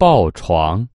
抱床。